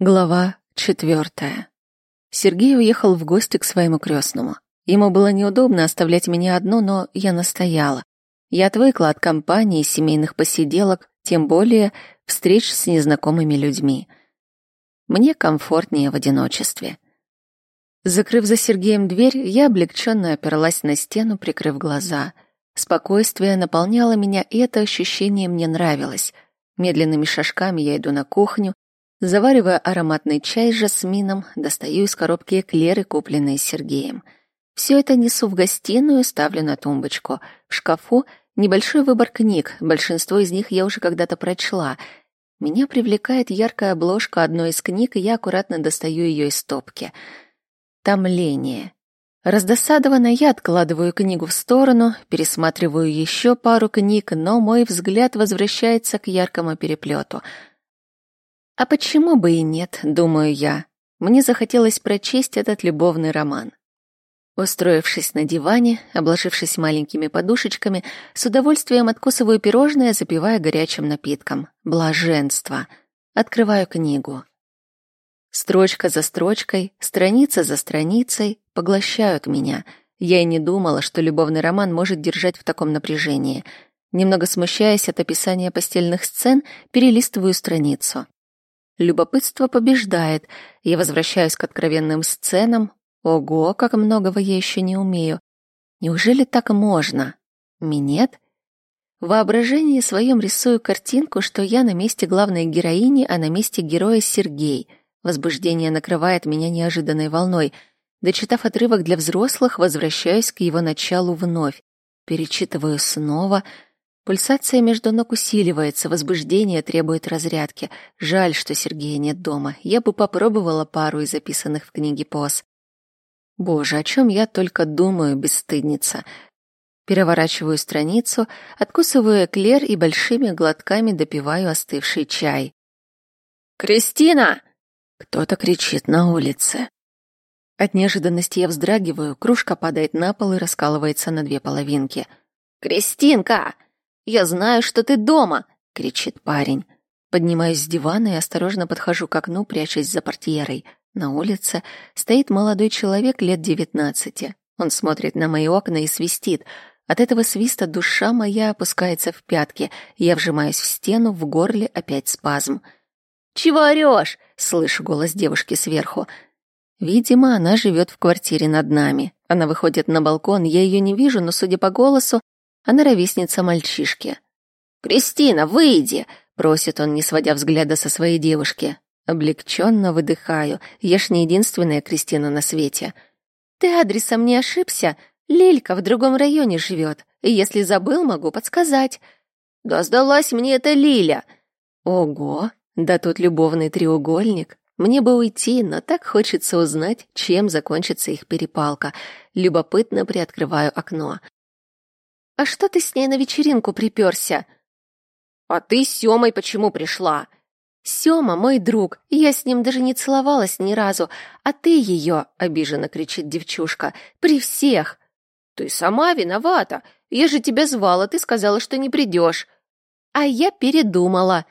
Глава четвертая. Сергей уехал в гости к своему крестному. Ему было неудобно оставлять меня одну, но я настояла. Я отвыкла от компании семейных посиделок, тем более встреч с незнакомыми людьми. Мне комфортнее в одиночестве. Закрыв за Сергеем дверь, я облегченно оперлась на стену, прикрыв глаза. Спокойствие наполняло меня, и это ощущение мне нравилось. Медленными шажками я иду на кухню, Заваривая ароматный чай с жасмином, достаю из коробки эклеры, купленные Сергеем. Все это несу в гостиную, ставлю на тумбочку. В шкафу небольшой выбор книг, большинство из них я уже когда-то прочла. Меня привлекает яркая обложка одной из книг, и я аккуратно достаю ее из стопки. Томление. Раздосадованно я откладываю книгу в сторону, пересматриваю еще пару книг, но мой взгляд возвращается к яркому переплету — а почему бы и нет, думаю я. Мне захотелось прочесть этот любовный роман. Устроившись на диване, обложившись маленькими подушечками, с удовольствием откусываю пирожное, запивая горячим напитком. Блаженство. Открываю книгу. Строчка за строчкой, страница за страницей поглощают меня. Я и не думала, что любовный роман может держать в таком напряжении. Немного смущаясь от описания постельных сцен, перелистываю страницу. Любопытство побеждает. Я возвращаюсь к откровенным сценам. Ого, как многого я еще не умею. Неужели так можно? Минет? В воображении своем рисую картинку, что я на месте главной героини, а на месте героя Сергей. Возбуждение накрывает меня неожиданной волной. Дочитав отрывок для взрослых, возвращаюсь к его началу вновь. Перечитываю снова — Пульсация между ног усиливается, возбуждение требует разрядки. Жаль, что Сергея нет дома. Я бы попробовала пару из записанных в книге поз. Боже, о чем я только думаю, бесстыдница. Переворачиваю страницу, откусываю эклер и большими глотками допиваю остывший чай. «Кристина!» Кто-то кричит на улице. От неожиданности я вздрагиваю, кружка падает на пол и раскалывается на две половинки. «Кристинка!» Я знаю, что ты дома!» — кричит парень. Поднимаюсь с дивана и осторожно подхожу к окну, прячась за портьерой. На улице стоит молодой человек лет девятнадцати. Он смотрит на мои окна и свистит. От этого свиста душа моя опускается в пятки. Я вжимаюсь в стену, в горле опять спазм. «Чего орешь?» — слышу голос девушки сверху. Видимо, она живет в квартире над нами. Она выходит на балкон, я ее не вижу, но, судя по голосу, она ровесница мальчишки. «Кристина, выйди!» — просит он, не сводя взгляда со своей девушки. Облегченно выдыхаю. Я ж не единственная Кристина на свете. «Ты адресом не ошибся? Лилька в другом районе живет. Если забыл, могу подсказать». «Да сдалась мне эта Лиля!» «Ого! Да тут любовный треугольник. Мне бы уйти, но так хочется узнать, чем закончится их перепалка. Любопытно приоткрываю окно. «А что ты с ней на вечеринку приперся?» «А ты с Семой почему пришла?» «Сема мой друг, я с ним даже не целовалась ни разу, а ты ее, — обиженно кричит девчушка, — при всех!» «Ты сама виновата, я же тебя звала, ты сказала, что не придешь». «А я передумала».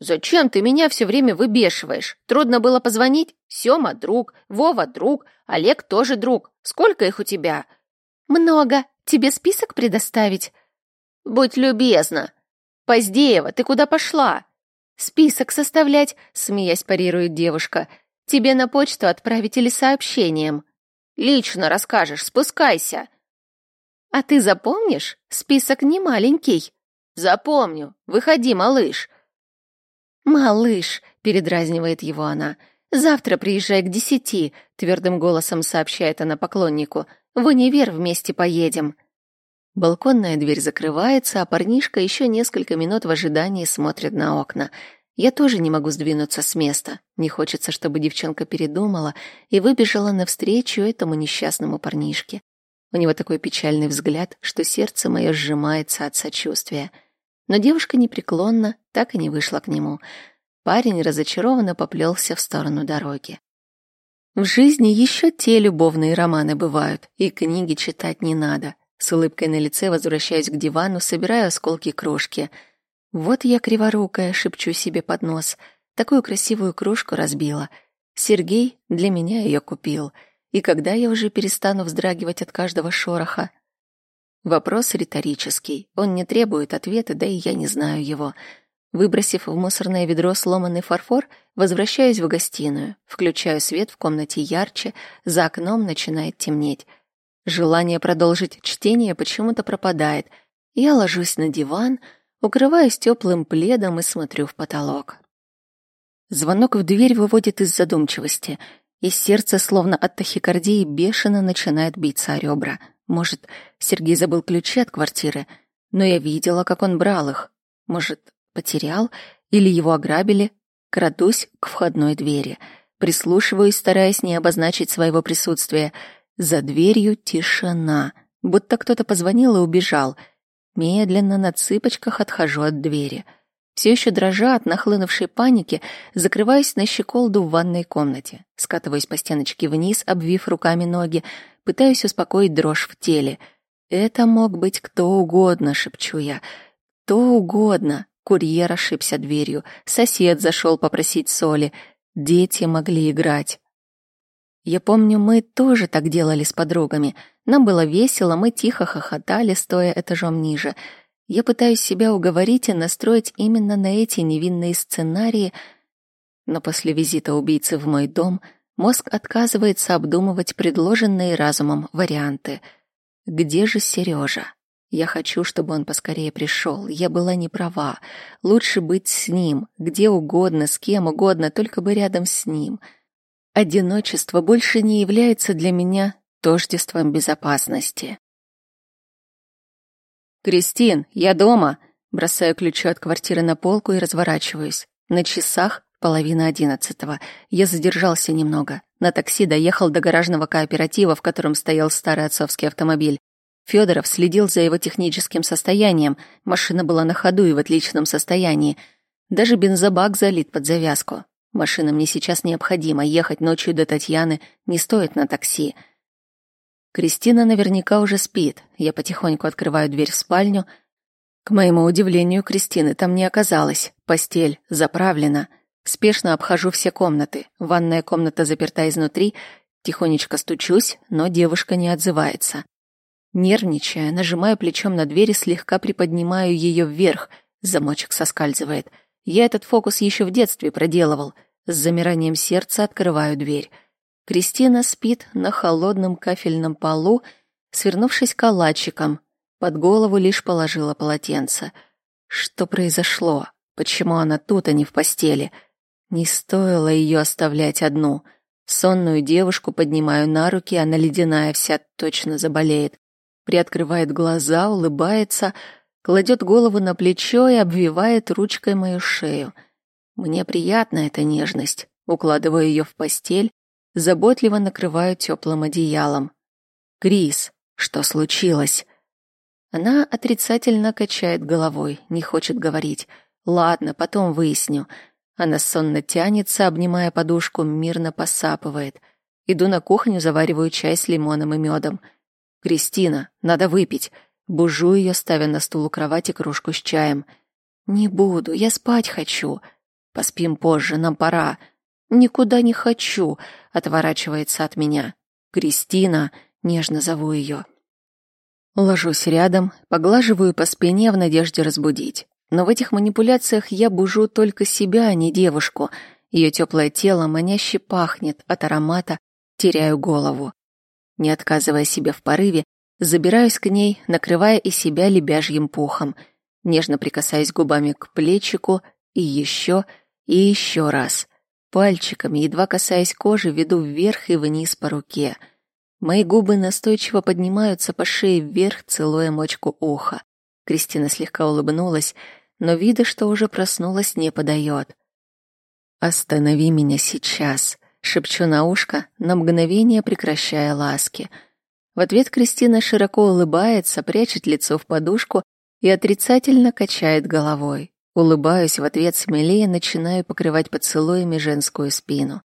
«Зачем ты меня все время выбешиваешь? Трудно было позвонить? Сема — друг, Вова — друг, Олег тоже друг. Сколько их у тебя?» «Много. Тебе список предоставить?» «Будь любезна!» «Поздеева, ты куда пошла?» «Список составлять», — смеясь парирует девушка. «Тебе на почту отправить или сообщением?» «Лично расскажешь, спускайся!» «А ты запомнишь? Список не маленький». «Запомню. Выходи, малыш». «Малыш», — передразнивает его она, — «завтра приезжай к десяти», — твердым голосом сообщает она поклоннику. В универ вместе поедем». Балконная дверь закрывается, а парнишка еще несколько минут в ожидании смотрит на окна. Я тоже не могу сдвинуться с места. Не хочется, чтобы девчонка передумала и выбежала навстречу этому несчастному парнишке. У него такой печальный взгляд, что сердце мое сжимается от сочувствия. Но девушка непреклонно так и не вышла к нему. Парень разочарованно поплелся в сторону дороги. В жизни еще те любовные романы бывают, и книги читать не надо. С улыбкой на лице возвращаюсь к дивану, собираю осколки крошки. Вот я криворукая, шепчу себе под нос. Такую красивую кружку разбила. Сергей для меня ее купил. И когда я уже перестану вздрагивать от каждого шороха? Вопрос риторический. Он не требует ответа, да и я не знаю его. Выбросив в мусорное ведро сломанный фарфор, возвращаюсь в гостиную, включаю свет в комнате ярче, за окном начинает темнеть. Желание продолжить чтение почему-то пропадает. Я ложусь на диван, укрываюсь теплым пледом и смотрю в потолок. Звонок в дверь выводит из задумчивости, и сердце, словно от тахикардии, бешено начинает биться о ребра. Может, Сергей забыл ключи от квартиры, но я видела, как он брал их. Может, потерял или его ограбили? Крадусь к входной двери, прислушиваюсь, стараясь не обозначить своего присутствия. За дверью тишина, будто кто-то позвонил и убежал. Медленно на цыпочках отхожу от двери — все еще дрожа от нахлынувшей паники, закрываюсь на щеколду в ванной комнате. Скатываюсь по стеночке вниз, обвив руками ноги, пытаюсь успокоить дрожь в теле. «Это мог быть кто угодно», — шепчу я. «Кто угодно». Курьер ошибся дверью, сосед зашел попросить соли, дети могли играть. Я помню, мы тоже так делали с подругами. Нам было весело, мы тихо хохотали, стоя этажом ниже — я пытаюсь себя уговорить и настроить именно на эти невинные сценарии, но после визита убийцы в мой дом мозг отказывается обдумывать предложенные разумом варианты. Где же Сережа? Я хочу, чтобы он поскорее пришел. Я была не права. Лучше быть с ним, где угодно, с кем угодно, только бы рядом с ним. Одиночество больше не является для меня тождеством безопасности. «Кристин, я дома!» Бросаю ключи от квартиры на полку и разворачиваюсь. На часах половина одиннадцатого. Я задержался немного. На такси доехал до гаражного кооператива, в котором стоял старый отцовский автомобиль. Федоров следил за его техническим состоянием. Машина была на ходу и в отличном состоянии. Даже бензобак залит под завязку. Машина мне сейчас необходима. Ехать ночью до Татьяны не стоит на такси. Кристина наверняка уже спит. Я потихоньку открываю дверь в спальню. К моему удивлению, Кристины там не оказалось. Постель заправлена. Спешно обхожу все комнаты. Ванная комната заперта изнутри. Тихонечко стучусь, но девушка не отзывается. Нервничая, нажимаю плечом на дверь и слегка приподнимаю ее вверх. Замочек соскальзывает. Я этот фокус еще в детстве проделывал. С замиранием сердца открываю дверь. Кристина спит на холодном кафельном полу, свернувшись калачиком. Под голову лишь положила полотенце. Что произошло? Почему она тут, а не в постели? Не стоило ее оставлять одну. Сонную девушку поднимаю на руки, она ледяная вся точно заболеет. Приоткрывает глаза, улыбается, кладет голову на плечо и обвивает ручкой мою шею. Мне приятна эта нежность. Укладываю ее в постель, заботливо накрываю теплым одеялом. «Крис, что случилось?» Она отрицательно качает головой, не хочет говорить. «Ладно, потом выясню». Она сонно тянется, обнимая подушку, мирно посапывает. Иду на кухню, завариваю чай с лимоном и медом. «Кристина, надо выпить». Бужу ее, ставя на стул у кровати кружку с чаем. «Не буду, я спать хочу». «Поспим позже, нам пора». «Никуда не хочу», — отворачивается от меня. «Кристина», — нежно зову ее. Ложусь рядом, поглаживаю по спине в надежде разбудить. Но в этих манипуляциях я бужу только себя, а не девушку. Ее теплое тело маняще пахнет, от аромата теряю голову. Не отказывая себе в порыве, забираюсь к ней, накрывая и себя лебяжьим пухом. Нежно прикасаясь губами к плечику и еще, и еще раз — Пальчиками, едва касаясь кожи, веду вверх и вниз по руке. Мои губы настойчиво поднимаются по шее вверх, целуя мочку уха. Кристина слегка улыбнулась, но вида, что уже проснулась, не подает. «Останови меня сейчас», — шепчу на ушко, на мгновение прекращая ласки. В ответ Кристина широко улыбается, прячет лицо в подушку и отрицательно качает головой. Улыбаюсь в ответ смелее, начинаю покрывать поцелуями женскую спину.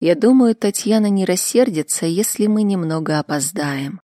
Я думаю, Татьяна не рассердится, если мы немного опоздаем.